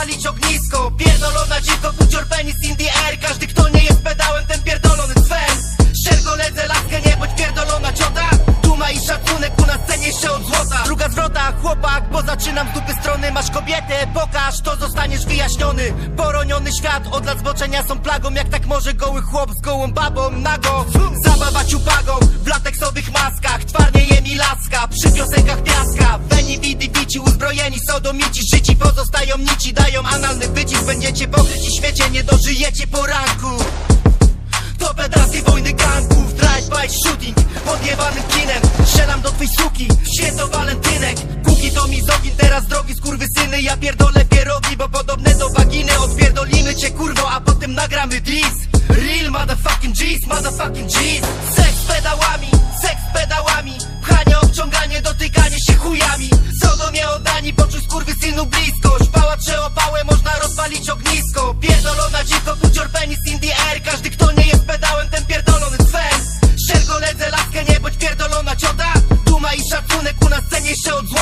ognisko. Pierdolona dziko, kucior penis in the air. Każdy kto nie jest pedałem, ten pierdolony cwer Szergoledze, laskę, nie bądź pierdolona ciota. Duma i szacunek u nas cenie się od złota. Druga zwrota, chłopak, bo zaczynam z dupy strony. Masz kobietę, pokaż, to zostaniesz wyjaśniony. Poroniony świat, od lat zboczenia są plagą. Jak tak może goły chłop z gołą babą, nago? Zabawa ciupagą, w lateksowych maskach. Twarnieje mi laska, przy uzbrojeni sodomici Życi pozostają nici, dają analny wycisk. Będziecie pokryci świecie, nie dożyjecie poranku. To pedalskie wojny gangów Drive-by shooting Podjebanym kinem. Strzelam do twej suki w Święto walentynek. Kuki to mizogin Teraz drogi skurwysyny. Ja pierdolę pierogi Bo podobne do waginy. Odpierdolimy cię kurwo A potem nagramy dis Real motherfucking G's Motherfucking G's. Seks pedałami Seks pedałami. Pchanie, obciąganie Dotykanie się chujami celu bliskość Pała przełapałem, można rozwalić ognisko. Pierdolona dziko, kucior penis in the air. Każdy kto nie jest pedałem, ten pierdolony cwer Szergo ledzę laskę, nie bądź pierdolona ciota Duma i szacunek u nas cenie się od zła.